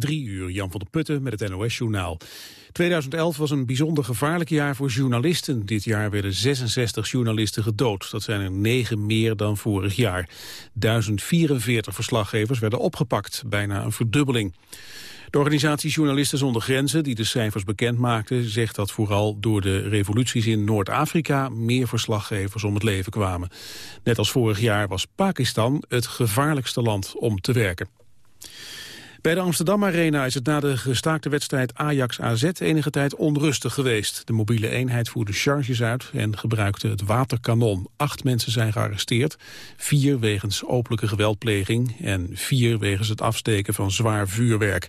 Drie uur, Jan van der Putten met het NOS-journaal. 2011 was een bijzonder gevaarlijk jaar voor journalisten. Dit jaar werden 66 journalisten gedood. Dat zijn er negen meer dan vorig jaar. 1044 verslaggevers werden opgepakt, bijna een verdubbeling. De organisatie Journalisten zonder Grenzen, die de cijfers bekend maakte, zegt dat vooral door de revoluties in Noord-Afrika meer verslaggevers om het leven kwamen. Net als vorig jaar was Pakistan het gevaarlijkste land om te werken. Bij de Amsterdam Arena is het na de gestaakte wedstrijd Ajax-AZ enige tijd onrustig geweest. De mobiele eenheid voerde charges uit en gebruikte het waterkanon. Acht mensen zijn gearresteerd, vier wegens openlijke geweldpleging en vier wegens het afsteken van zwaar vuurwerk.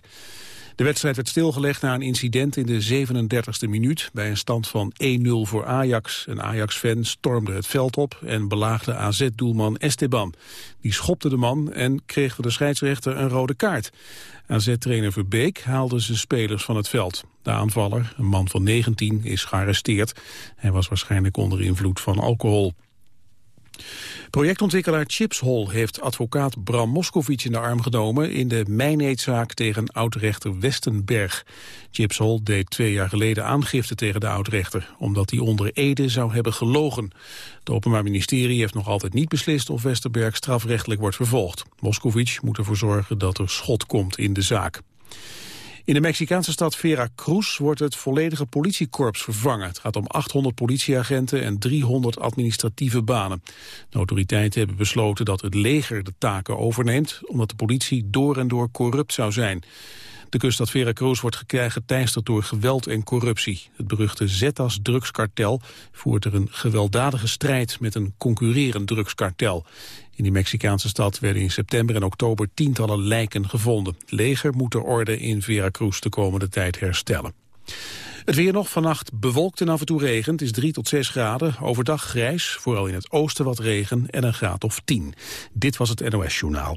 De wedstrijd werd stilgelegd na een incident in de 37e minuut... bij een stand van 1-0 voor Ajax. Een Ajax-fan stormde het veld op en belaagde AZ-doelman Esteban. Die schopte de man en kreeg voor de scheidsrechter een rode kaart. AZ-trainer Verbeek haalde zijn spelers van het veld. De aanvaller, een man van 19, is gearresteerd. Hij was waarschijnlijk onder invloed van alcohol. Projectontwikkelaar Chipshol heeft advocaat Bram Moskovic in de arm genomen in de mijneetzaak tegen oudrechter Westenberg. Chipshol deed twee jaar geleden aangifte tegen de oudrechter, omdat hij onder Ede zou hebben gelogen. Het Openbaar Ministerie heeft nog altijd niet beslist of Westenberg strafrechtelijk wordt vervolgd. Moskovic moet ervoor zorgen dat er schot komt in de zaak. In de Mexicaanse stad Veracruz wordt het volledige politiekorps vervangen. Het gaat om 800 politieagenten en 300 administratieve banen. De autoriteiten hebben besloten dat het leger de taken overneemt... omdat de politie door en door corrupt zou zijn. De kuststad Veracruz wordt geteisterd door geweld en corruptie. Het beruchte Zetas drugskartel voert er een gewelddadige strijd met een concurrerend drugskartel. In die Mexicaanse stad werden in september en oktober tientallen lijken gevonden. Het leger moet de orde in Veracruz de komende tijd herstellen. Het weer nog vannacht bewolkt en af en toe regent is 3 tot 6 graden. Overdag grijs, vooral in het oosten wat regen en een graad of 10. Dit was het NOS Journaal.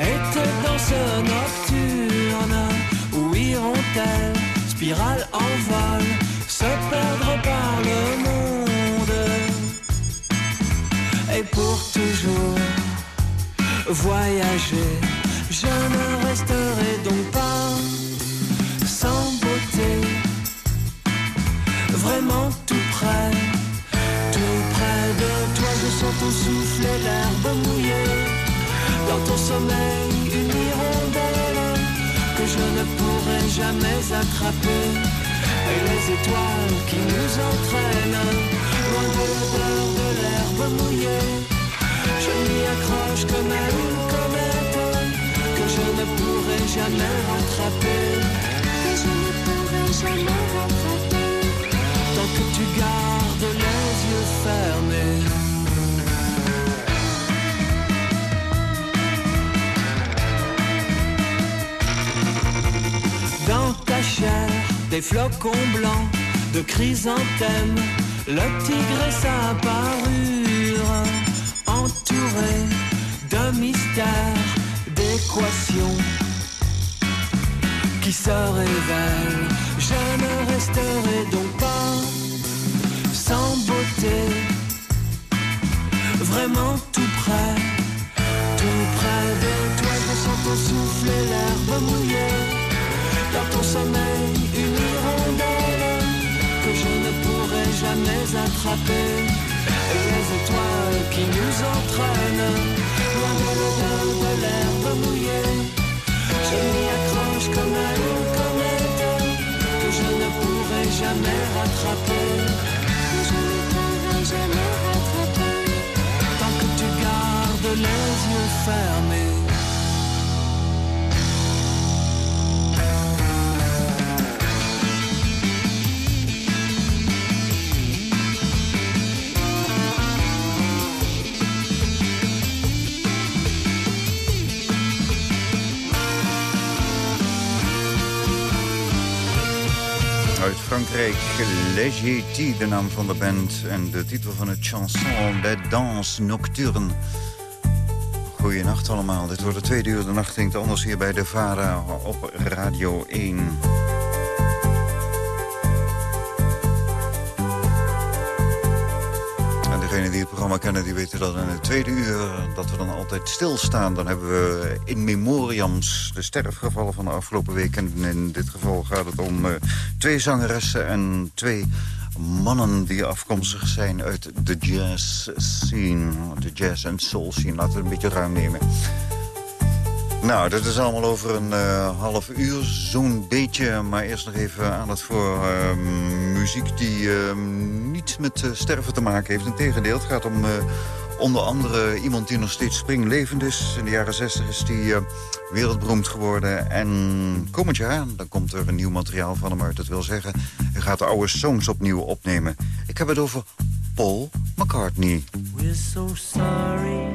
était dans ce nocturne où hirondelle, spirale en vol, se perdre par le monde. Et pour toujours voyager, je ne resterai donc pas sans beauté, vraiment tout près, tout près de toi, je sens ton souffle sommeil une hirondelle que je ne pourrai jamais attraper. Et les étoiles qui nous entraînent loin de l'odeur de l'herbe mouillée. Je m'y accroche comme à une comète que je ne pourrai jamais rattraper. Que je ne pourrai jamais rattraper. Tant que tu gardes les yeux fermés. Des flocons blancs, de chrysanthèmes, le tigre et sa parure, entouré de mystères, d'équations qui se révèlent. Je ne resterai donc pas sans beauté, vraiment tout près, tout près de toi, je sens ton souffle et l'herbe mouillée dans ton sommeil une hirondelle que je ne pourrai jamais attraper. Et les étoiles qui nous entraînent loin de l'odeur de l'herbe mouillée. Je m'y accroche comme à une comète que je ne pourrai jamais rattraper. Je ne pourrai jamais rattraper. Tant que tu gardes les yeux fermés. Frankrijk. Léger de naam van de band. En de titel van het chanson de Danse Nocturne. Goeienacht allemaal. Dit wordt de tweede uur. De nacht klinkt anders hier bij de VARA op Radio 1. Het programma kennen, die weten dat in het tweede uur... dat we dan altijd stilstaan. Dan hebben we in memoriams de sterfgevallen van de afgelopen week. En in dit geval gaat het om uh, twee zangeressen en twee mannen die afkomstig zijn uit de jazz scene. De jazz en soul scene. Laten we het een beetje ruim nemen. Nou, dat is allemaal over een uh, half uur, zo'n beetje. Maar eerst nog even aandacht voor uh, muziek die uh, niets met uh, sterven te maken heeft. Integendeel, het gaat om onder andere iemand die nog steeds springlevend is. In de jaren 60 is die wereldberoemd geworden. En komend jaar, dan komt er een nieuw materiaal van hem uit. Dat wil zeggen, hij gaat de oude songs opnieuw opnemen. Ik heb het over Paul McCartney. We're so sorry,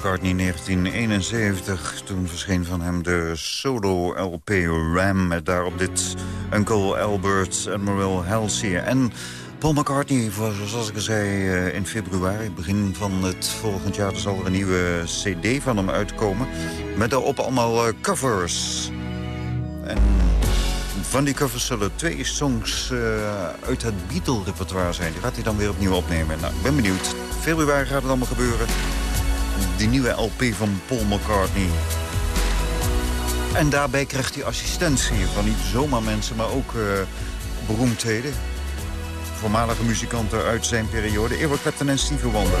McCartney 1971. Toen verscheen van hem de solo-LP Ram... met daarop dit Uncle Albert, Admiral Halsey... en Paul McCartney, zoals ik al zei, eh, in februari... begin van het volgend jaar, zal er een nieuwe cd van hem uitkomen... met daarop allemaal eh, covers. En van die covers zullen twee songs eh, uit het Beatle-repertoire zijn. Die gaat hij dan weer opnieuw opnemen. Nou, ik ben benieuwd. Februari gaat het allemaal gebeuren. Die nieuwe LP van Paul McCartney. En daarbij krijgt hij assistentie van niet zomaar mensen, maar ook eh, beroemdheden. Voormalige muzikanten uit zijn periode. Eric Clapton en Wonder.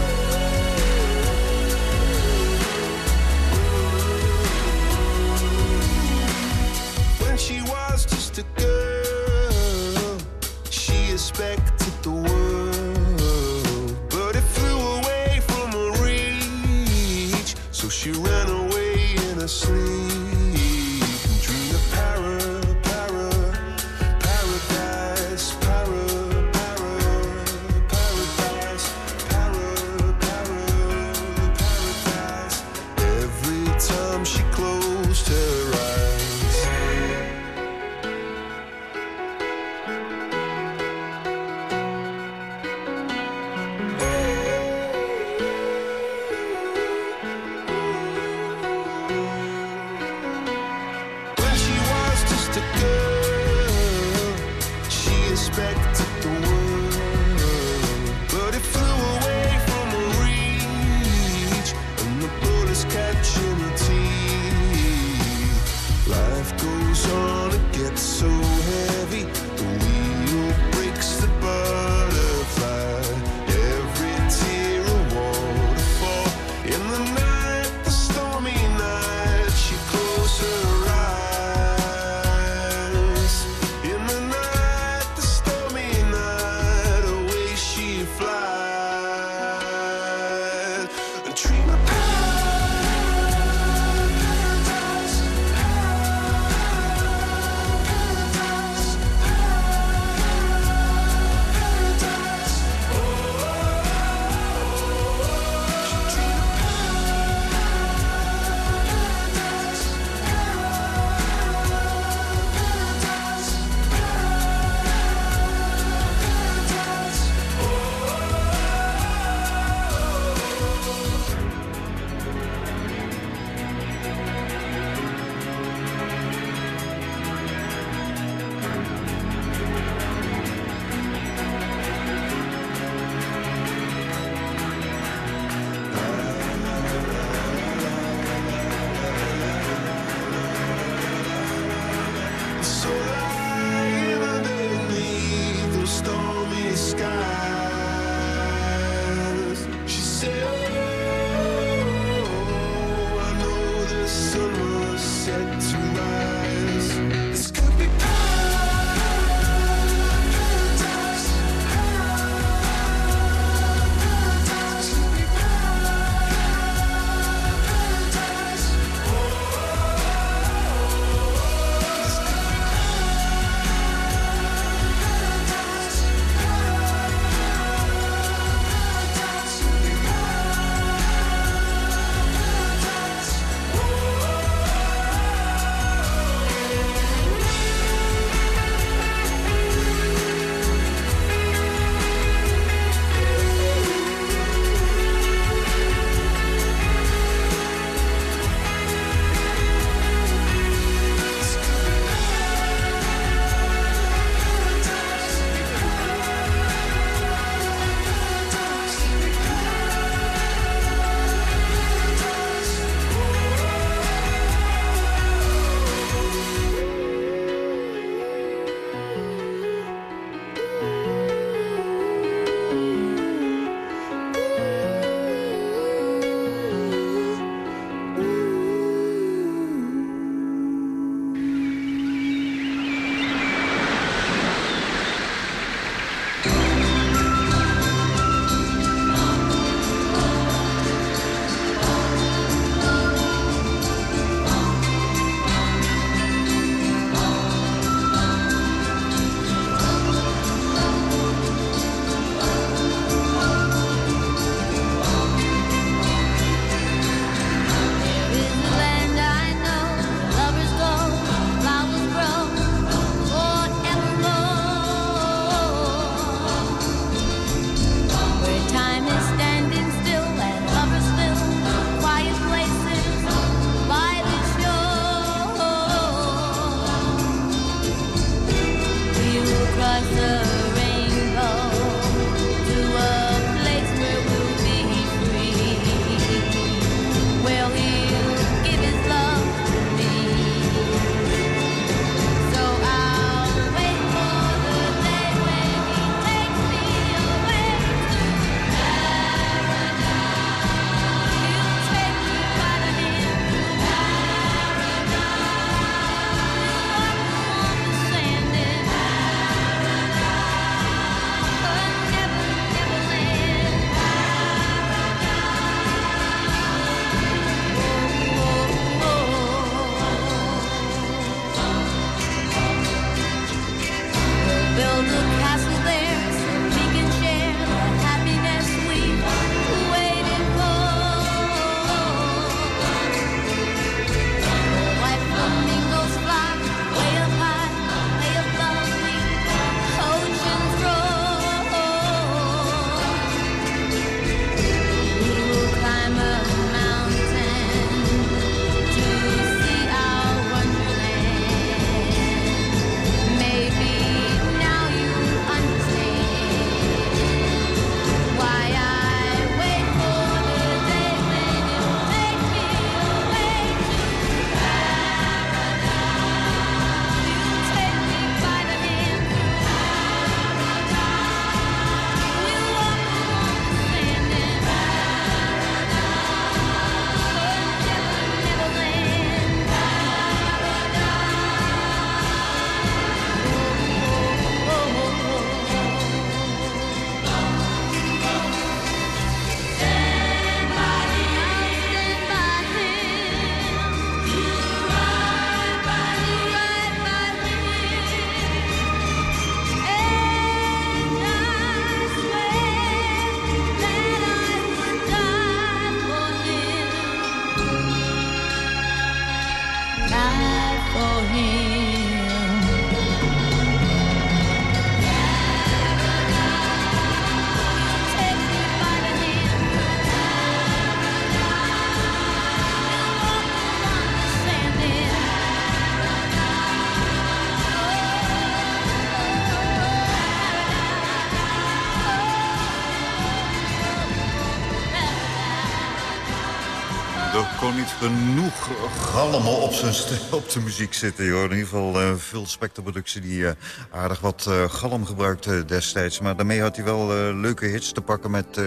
Genoeg galmen op zijn, op zijn muziek zitten. Joh. In ieder geval eh veel Spectre-productie die eh, aardig wat eh, galm gebruikte destijds. Maar daarmee had hij wel leuke hits te pakken met...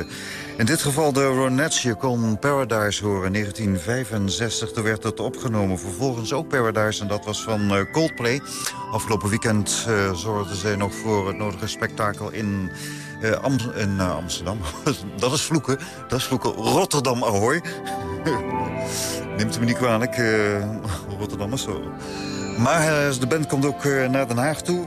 in dit geval de Ronettes. Je kon Paradise horen in 1965. Toen werd het opgenomen. Vervolgens ook Paradise en dat was van Coldplay. Afgelopen weekend zorgden zij nog voor het nodige spektakel in... eh, Amsterdam. dat is vloeken. Dat is vloeken. Rotterdam Ahoy. Neemt u me niet kwalijk, eh Rotterdammers. Zo. Maar de band komt ook naar Den Haag toe.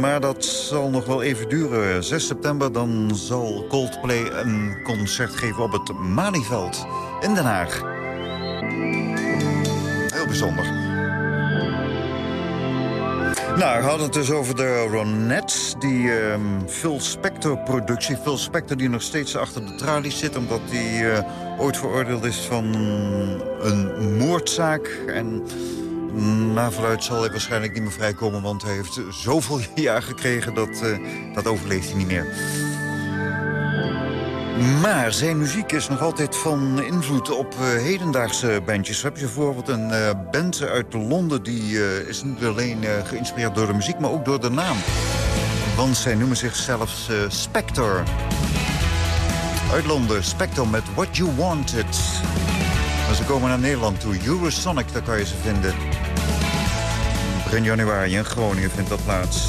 Maar dat zal nog wel even duren. 6 september dan zal Coldplay een concert geven op het Malieveld in Den Haag. Heel bijzonder. Nou, we hadden het dus over de Ronettes, die ehm, Phil Spector-productie. Phil Spector die nog steeds achter de tralies zit... omdat hij eh, ooit veroordeeld is van een moordzaak. En na verluid zal hij waarschijnlijk niet meer vrijkomen... want hij heeft zoveel jaar gekregen, dat, eh, dat overleeft hij niet meer. Maar zijn muziek is nog altijd van invloed op eh, hedendaagse bandjes. Heb je bijvoorbeeld een eh, band uit Londen... die eh, is niet alleen geïnspireerd door de muziek, maar ook door de naam. Want zij noemen zichzelf Spector. Uit Londen, Spector met What You Wanted. En ze komen naar Nederland toe. Eurosonic, daar kan je ze vinden. Begin januari in Groningen vindt dat plaats.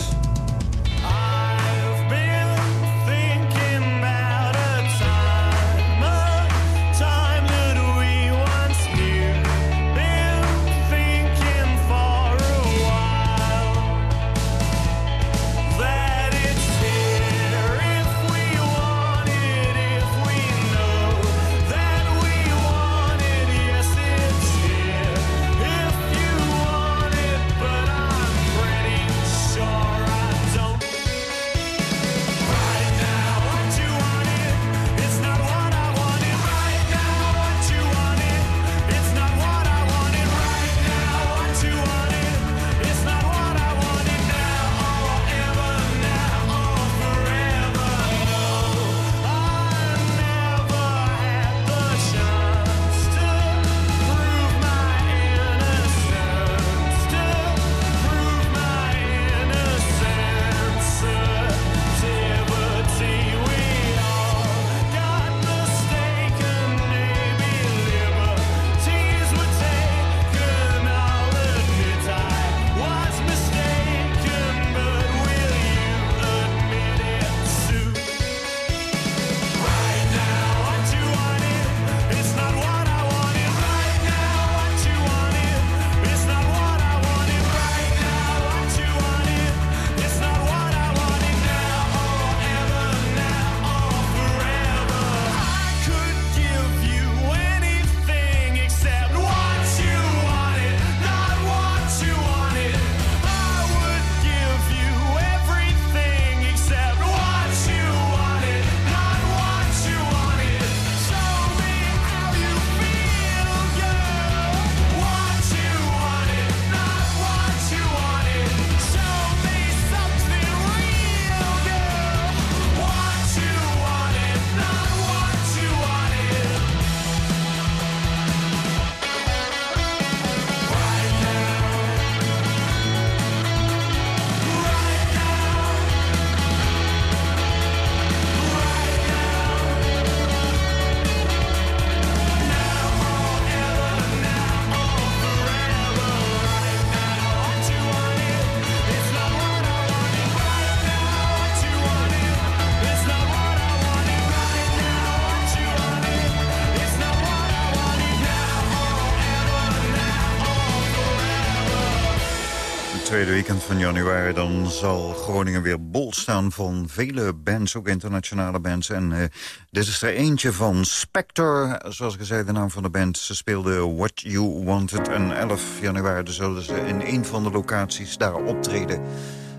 Tweede weekend van januari dan zal Groningen weer bol staan van vele bands, ook internationale bands. En eh, dit is er eentje van Spector, zoals ik zei, de naam van de band. Ze speelden What You Wanted en 11 januari dus zullen ze in een van de locaties daar optreden.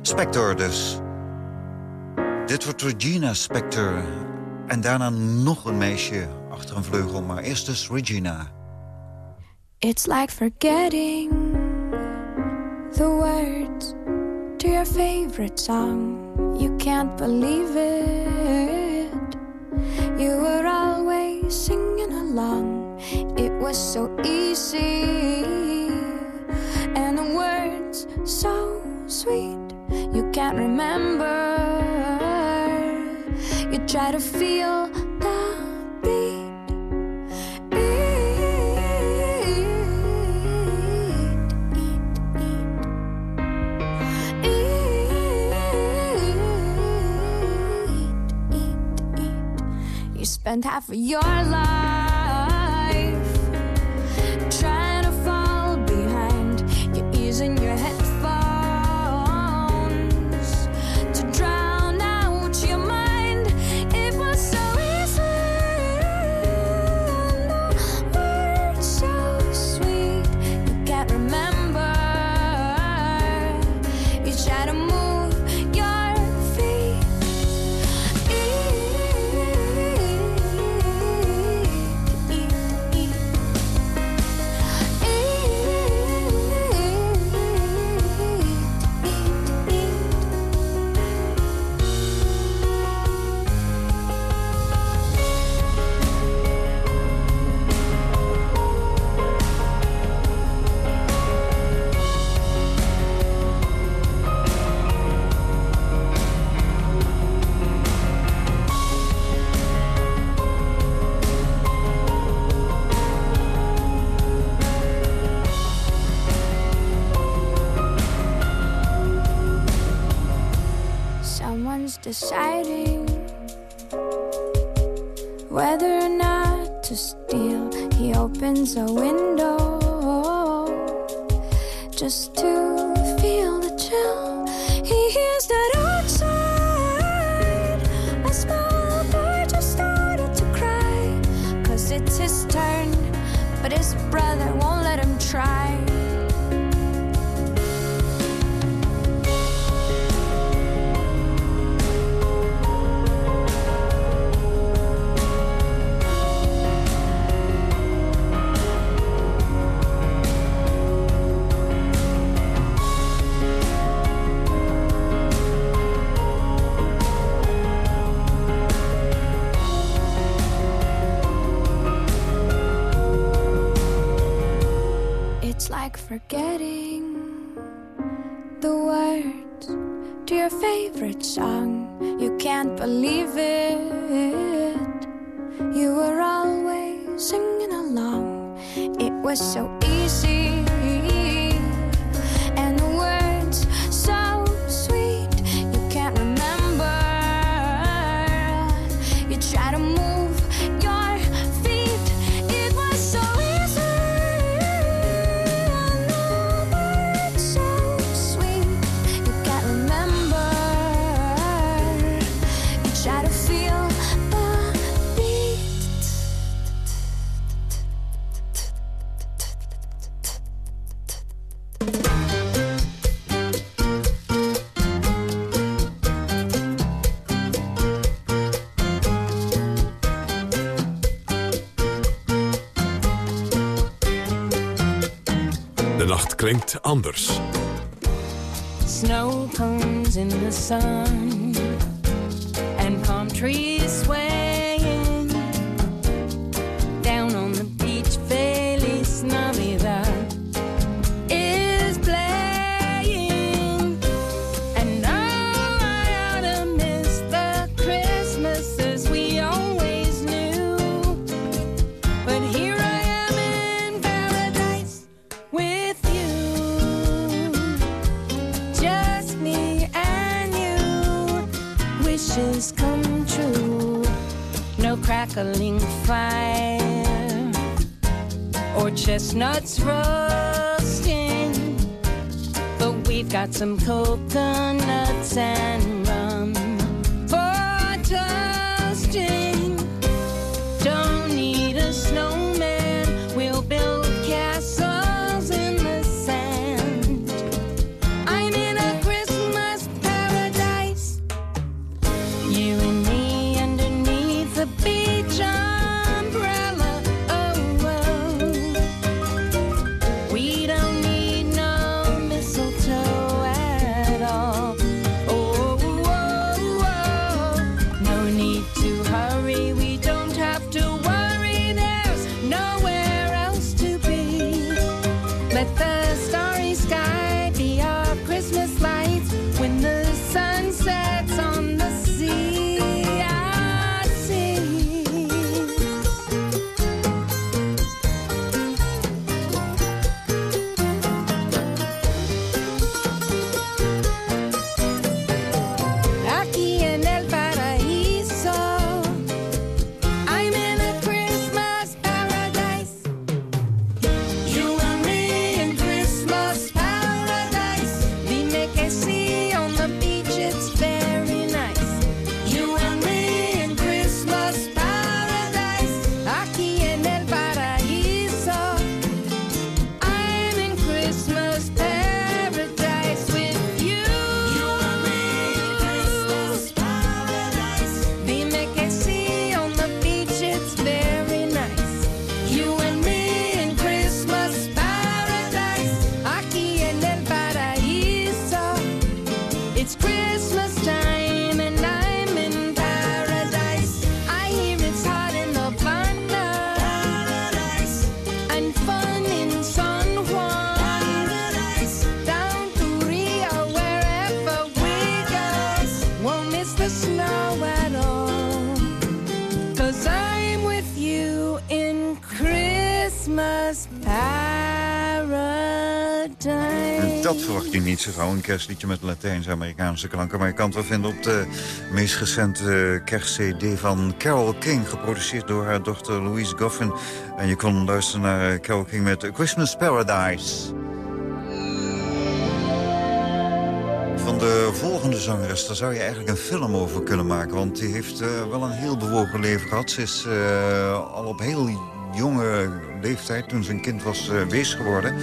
Spector dus. Dit wordt Regina Spector. En daarna nog een meisje achter een vleugel, maar eerst dus Regina. It's like forgetting the words to your favorite song. You can't believe it. You were always singing along. It was so easy, and the words so sweet. You can't remember. You try to feel the You spend half of your life forgetting the words to your favorite song. You can't believe it. You were always singing along. It was so easy. Anders. Snow cones in the sun and palm trees come true. No crackling fire or chestnuts roasting. But we've got some coconuts and Je niet zo gauw, een kerstliedje met Latijns-Amerikaanse klanken. Maar je kan het wel vinden op de meest recente kerstcd van Carole King... geproduceerd door haar dochter Louise Goffin. En je kon luisteren naar eh, Carole King met Christmas Paradise. Van de volgende zangeres, daar zou je eigenlijk een film over kunnen maken. Want die heeft eh, wel een heel bewogen leven gehad. Ze is eh, al op heel jonge leeftijd, toen ze een kind was, uh, wees geworden.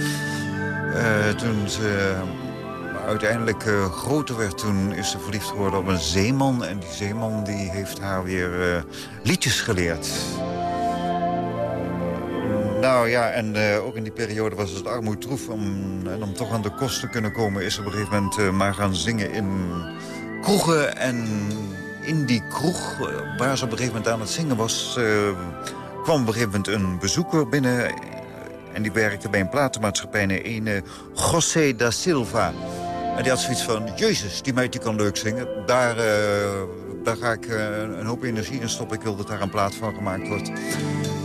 Eh, toen ze uiteindelijk eh, groter werd, toen is ze verliefd geworden op een zeeman. En die zeeman die heeft haar weer eh, liedjes geleerd. Nou ja, en eh, ook in die periode was het armoedtroef. Om, en om toch aan de kost te kunnen komen... is ze op een gegeven moment maar gaan zingen in kroegen. En in die kroeg, waar ze op een gegeven moment aan het zingen was... kwam op een gegeven moment een bezoeker binnen... en die werkte bij een platenmaatschappij, een ene José da Silva. En die had zoiets van, jezus, die meid die kan leuk zingen. Daar, eh, daar ga ik eh, een hoop energie in stoppen. Ik wil dat daar een plaat van gemaakt wordt.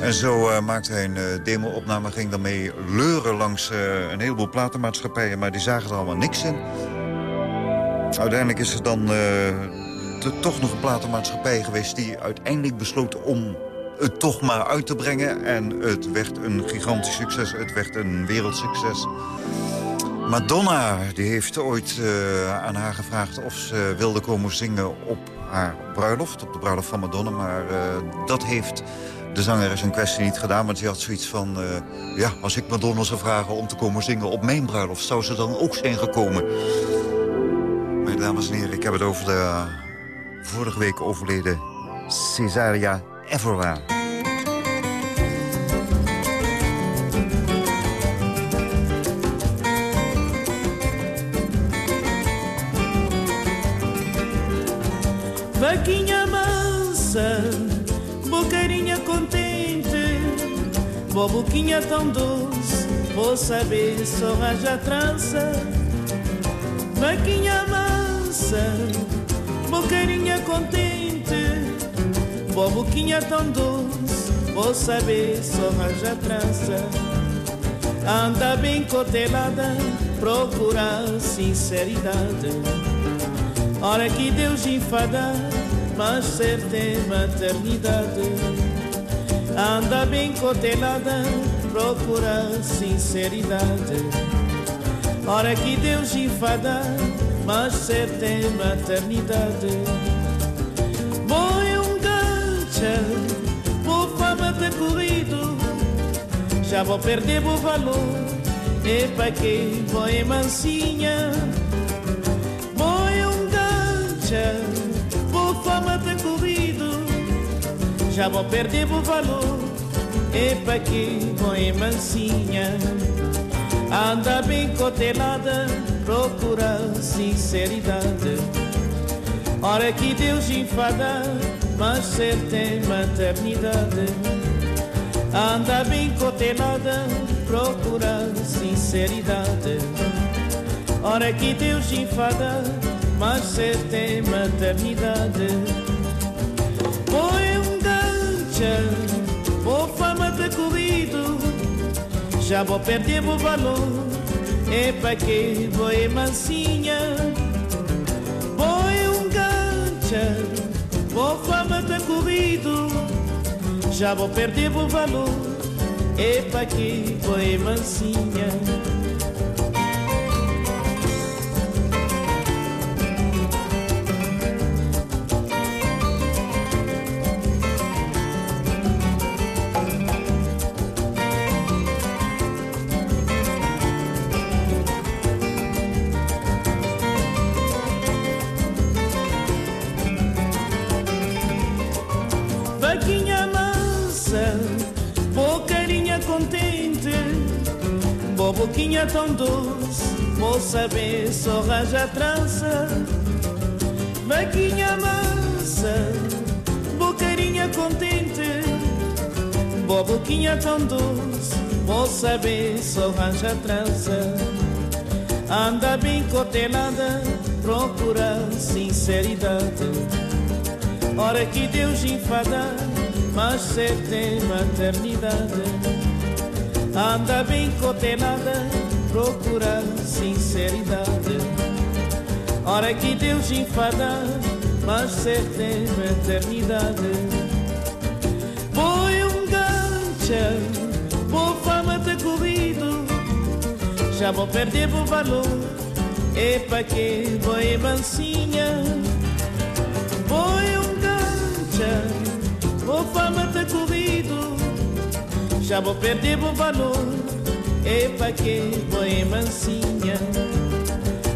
En zo eh, maakte hij een demo-opname, ging daarmee leuren langs een heleboel platenmaatschappijen. Maar die zagen er allemaal niks in. Uiteindelijk is er dan toch nog een platenmaatschappij geweest... die uiteindelijk besloot om het toch maar uit te brengen. En het werd een gigantisch succes. Het werd een wereldsucces. Madonna die heeft ooit eh, aan haar gevraagd of ze wilde komen zingen op haar bruiloft. Op de bruiloft van Madonna. Maar eh, dat heeft de zangeres in kwestie niet gedaan. Want die had zoiets van... eh, ja, als ik Madonna zou vragen om te komen zingen op mijn bruiloft... zou ze dan ook zijn gekomen. Mijn dames en heren, ik heb het over de vorige week overleden Cesaria Evora. Boa boquinha tão doce, vou saber só raja trança. Vaquinha mansa, bocarinha contente, boa boquinha tão doce, vou saber só raja trança. Anda bem cotelada, procura sinceridade. Hora que Deus enfada, mas é maternidade. Anda bem cotelada, procura sinceridade. Hora que Deus enfada, mas certa é maternidade. Boi um gancha, por fama ter corrido, já vou perder o valor. E pra que boi mansinha? Já vou perder o valor. E pra que boi mansinha? Anda bem cotelada, procura sinceridade. Hora que Deus enfada, mas certa é maternidade. Anda bem cotelada, procura sinceridade. Ora que Deus enfada, mas você tem maternidade. Põe gancho, vou fama de corrido, já vou perder o valor. É pra que vou é mansinha. Põe um gancho, vou fama de corrido, já vou perder o valor. É pra que vou é mansinha. Tão doce, vou saber só raja trança. Vaquinha mansa, bocarinha contente, boboquinha tão doce, vou saber só raja trança. Anda bem cotelada, procura sinceridade. Hora que Deus enfada, mas tem maternidade. Anda bem cotelada, procura sinceridade. Hora que Deus enfada, mas cê tem maternidade. Põe um gancho, vou fama de corrido, já vou perder o valor. E pra que vou em mansinha? Põe um gancho, vou fama ter corrido, já vou perder o valor. E pra que em mansinha?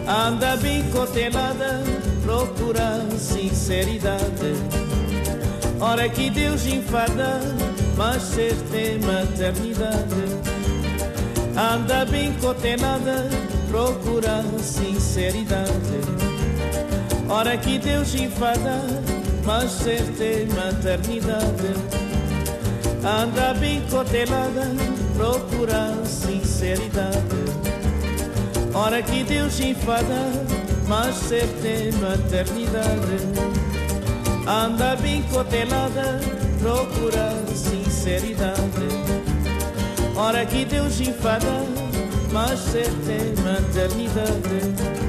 Anda bem cotelada, procura sinceridade. Hora que Deus enfada, mas ser tem maternidade. Anda bem cotelada, procura sinceridade. Hora que Deus enfada, mas ser tem maternidade. Anda bem cotelada, procura sinceridade. Hora que Deus enfada, mas tem maternidade. Anda bem cotelada, procura sinceridade. Hora que Deus enfada, mas tem maternidade.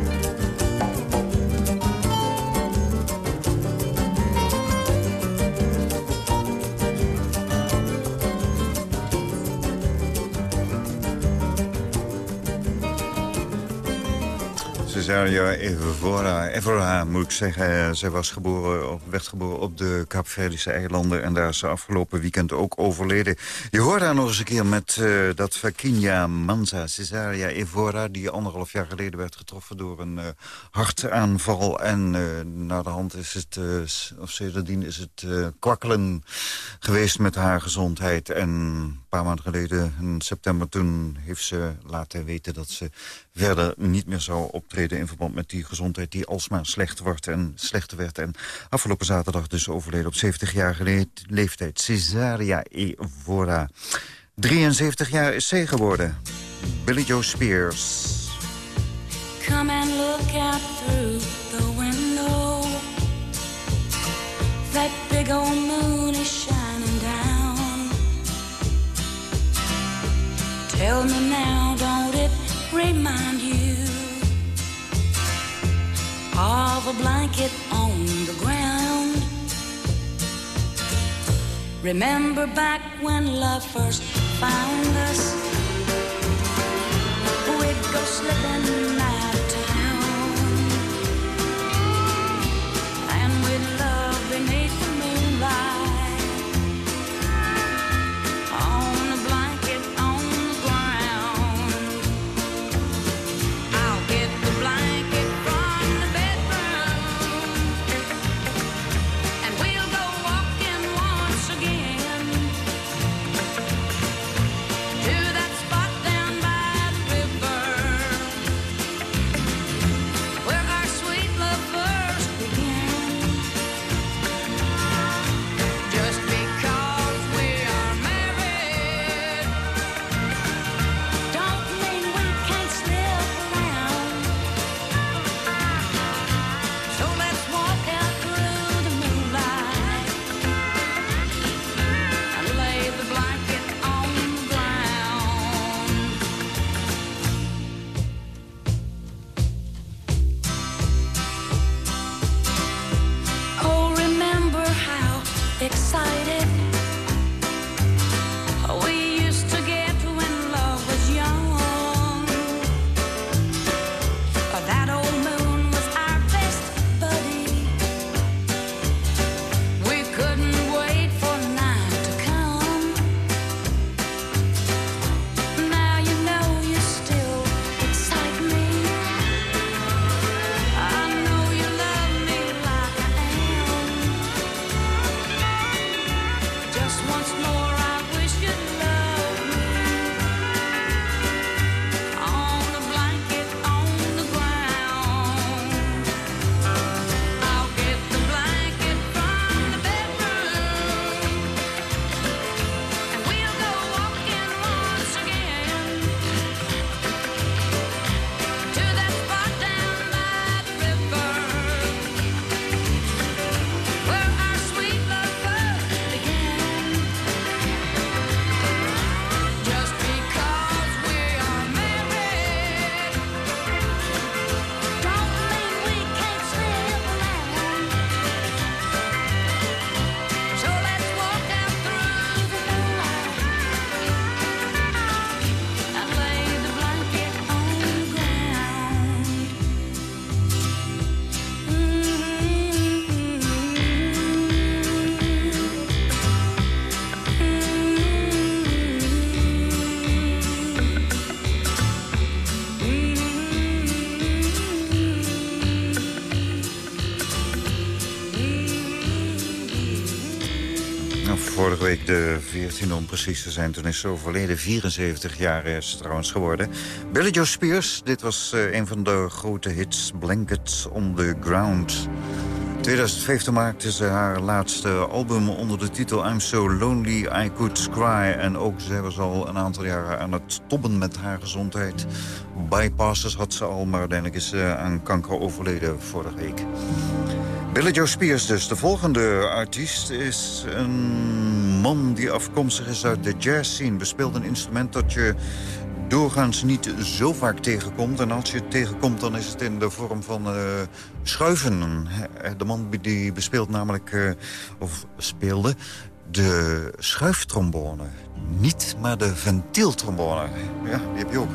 Cesaria Evora, Evora moet ik zeggen. Zij was geboren, werd geboren op de Kaapverdische eilanden... en daar is ze afgelopen weekend ook overleden. Je hoort haar nog eens een keer met eh, dat Vaquinia Manza, Cesaria Evora... die anderhalf jaar geleden werd getroffen door een eh, hartaanval. En eh na de hand is het, eh, of sindsdien is het eh, kwakkelen geweest met haar gezondheid. En een paar maanden geleden, in september, toen heeft ze laten weten... dat ze verder niet meer zou optreden in verband met die gezondheid... die alsmaar slecht wordt en slechter werd. En afgelopen zaterdag dus overleden op 70-jarige le- leeftijd. Cesaria Evora. 73 jaar is zij geworden. Billy Joe Spears. Come and look out through the window. That big old moon is shining down. Tell me now, don't it remind of a blanket on the ground? Remember back when love first found us? We'd go slipping out of town, and we'd love beneath de 14 om precies te zijn. Toen is ze overleden. 74 jaar is ze trouwens geworden. Billy Joe Spears, dit was eh, een van de grote hits. Blankets on the Ground. 2015 maakte ze haar laatste album onder de titel I'm So Lonely I Could Cry. En ook ze was al een aantal jaren aan het tobben met haar gezondheid. Bypasses had ze al, maar uiteindelijk is ze aan kanker overleden vorige week. Billy Joe Spears dus. De volgende artiest is een man die afkomstig is uit de jazz scene. Bespeelt een instrument dat je doorgaans niet zo vaak tegenkomt. En als je het tegenkomt, dan is het in de vorm van eh, schuiven. De man die bespeelt namelijk, eh, of speelde, de schuiftrombone. Niet, maar de ventieltrombone. Ja, die heb je ook.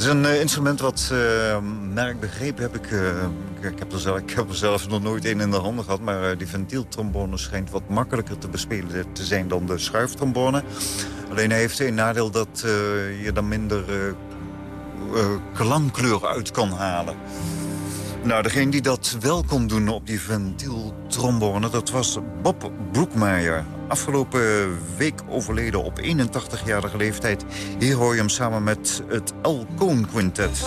Het is een eh, instrument wat, uh, naar ik begrepen heb ik... uh, ik, heb er zelf, ik heb zelf nog nooit een in de handen gehad... maar die ventieltrombone schijnt wat makkelijker te bespelen te zijn dan de schuiftrombone. Alleen hij heeft een nadeel dat je dan minder klankkleur uit kan halen. Nou, degene die dat wel kon doen op die ventieltrombone... dat was Bob Broekmeijer. Afgelopen week overleden op 81-jarige leeftijd. Hier hoor je hem samen met het El Coon Quintet.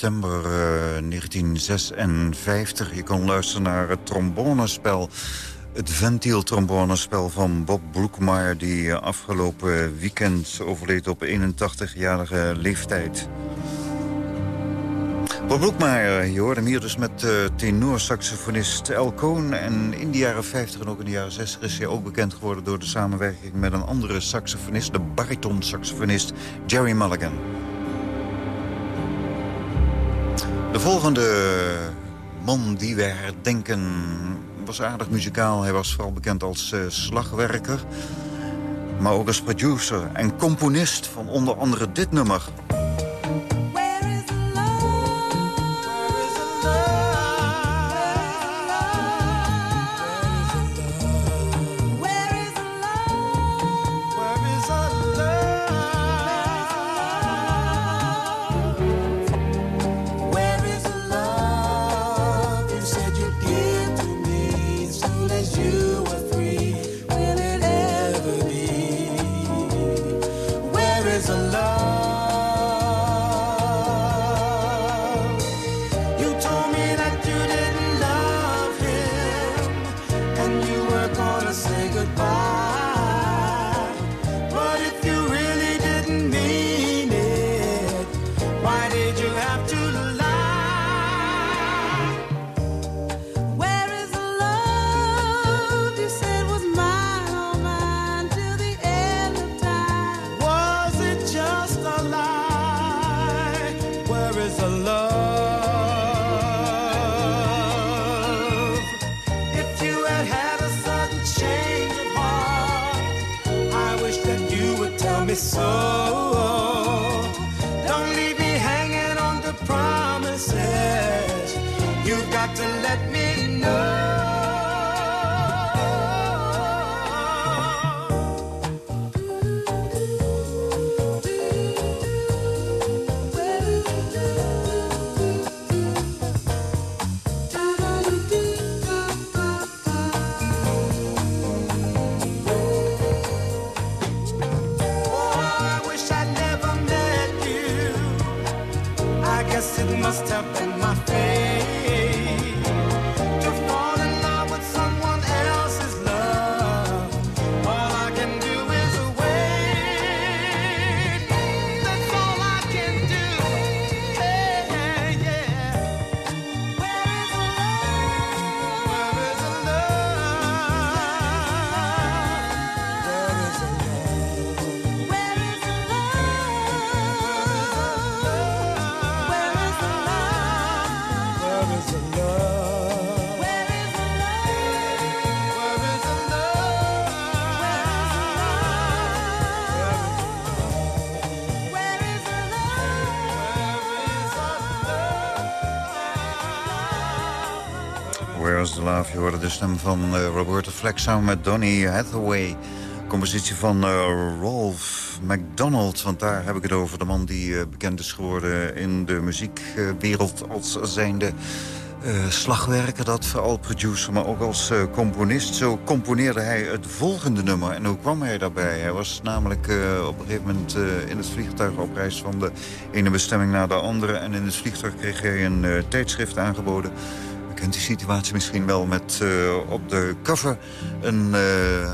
September uh, 1956. Je kon luisteren naar het trombonespel. Het ventieltrombonespel van Bob Broekmeyer... die uh, afgelopen weekend overleed op 81-jarige leeftijd. Bob Broekmaier, je hoorde hem hier dus met uh, tenorsaxofonist El Cohn. En in de jaren 50 en ook in de jaren 60 is hij ook bekend geworden... door de samenwerking met een andere saxofonist, de bariton-saxofonist Jerry Mulligan. De volgende man die wij herdenken was aardig muzikaal. Hij was vooral bekend als uh, slagwerker, maar ook als producer en componist van onder andere dit nummer... Love? Je hoorde de stem van uh, Roberta Fleck samen met Donny Hathaway. Compositie van uh, Rolf McDonald. Want daar heb ik het over. De man die uh, bekend is geworden in de muziekwereld als zijnde... Slagwerker, dat vooral producer, maar ook als componist. Zo componeerde hij het volgende nummer. En hoe kwam hij daarbij? Hij was namelijk op een gegeven moment in het vliegtuig op reis van de ene bestemming naar de andere. En in het vliegtuig kreeg hij een tijdschrift aangeboden kent die situatie misschien wel met uh, op de cover een uh,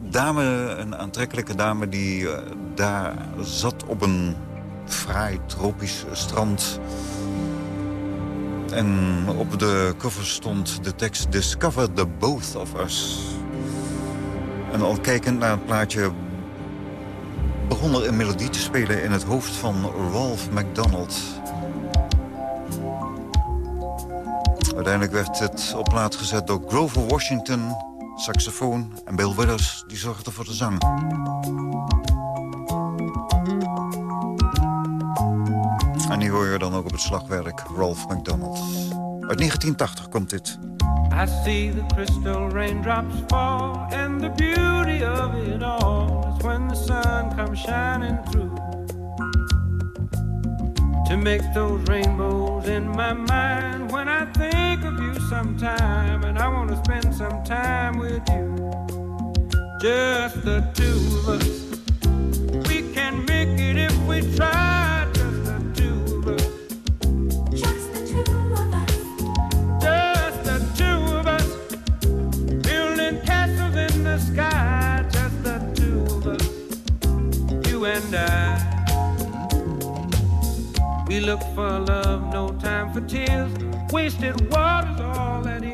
dame, een aantrekkelijke dame... die uh, daar zat op een fraai tropisch strand. En op de cover stond de tekst Discover the both of us. En al kijkend naar het plaatje begon er een melodie te spelen in het hoofd van Ralph McDonald... Uiteindelijk werd het op plaat gezet door Grover Washington, saxofoon... en Bill Withers, die zorgde voor de zang. En die hoor je dan ook op het slagwerk Ralph McDonald. Uit 1980 komt dit. I see the crystal raindrops fall And the beauty of it all Is when the sun comes shining through to make those rainbows in my time with you. Just the two of us. We can make it if we try. Just the two of us. Sky, just the two of us, you and I. We look for love, no time for tears. Wasted water's all that is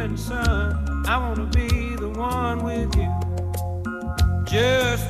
morning sun. I wanna be the one with you. Just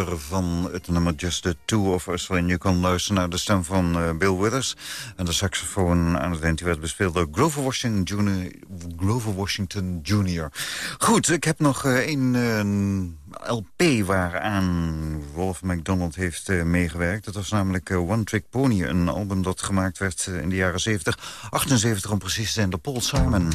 van het nummer Just the Two of Us... en je kan luisteren naar de stem van eh, Bill Withers. En de saxofoon aan het eind werd bespeeld door Grover Washington, Grover Washington Jr. Goed, ik heb nog eh, een eh, LP waaraan Wolf McDonald heeft meegewerkt. Dat was namelijk One Trick Pony, een album dat gemaakt werd in de jaren 70. 78 om precies te zijn door Paul Simon.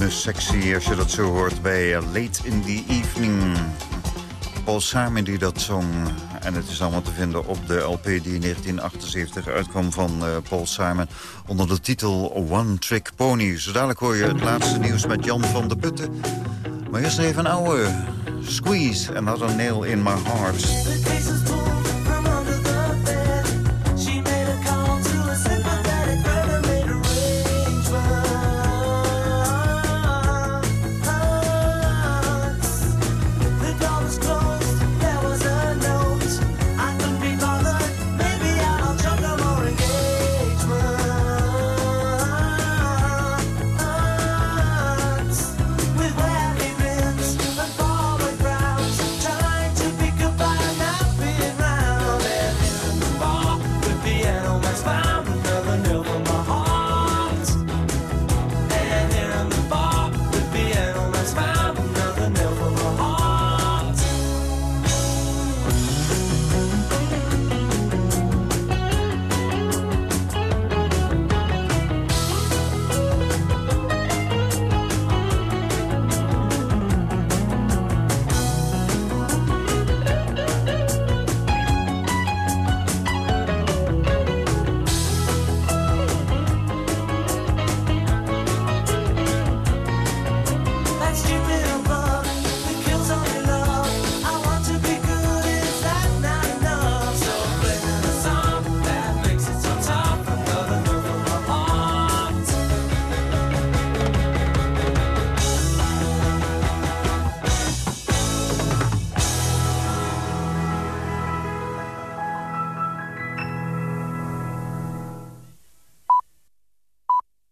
Uitgebreide ritmesectie, als je dat zo hoort, bij eh, Late in the Evening. Paul Simon die dat zong. En het is allemaal te vinden op de LP die in 1978 uitkwam van eh, Paul Simon... onder de titel One Trick Pony. Zo dadelijk hoor je het laatste nieuws met Jan van de Putten. Maar eerst even een oude Squeeze, Another Nail in My Heart.